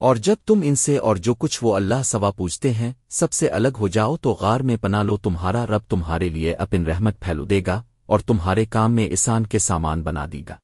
اور جب تم ان سے اور جو کچھ وہ اللہ سوا پوچھتے ہیں، سب سے الگ ہو جاؤ تو غار میں پنا لو، تمہارا رب تمہارے لیے اپن رحمت پھیلو دے گا اور تمہارے کام میں اسان کے سامان بنا دی گا۔